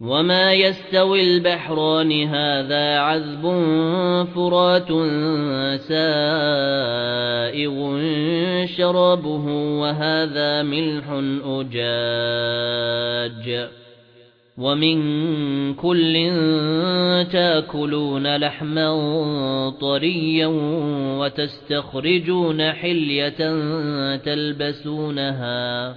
وما يستوي البحران هذا عذب فرات سائغ شرابه وهذا ملح أجاج ومن كل تاكلون لحما طريا وتستخرجون حلية تلبسونها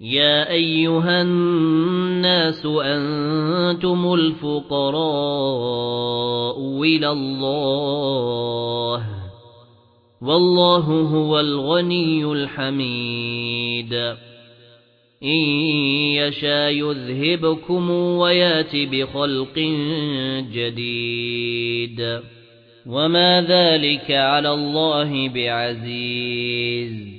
يا ايها الناس أنتم الفقراء إلى الله والله هو الغني الحميد ان يشاء يذهبكم وياتي بخلق جديد وما ذلك على الله بعزيز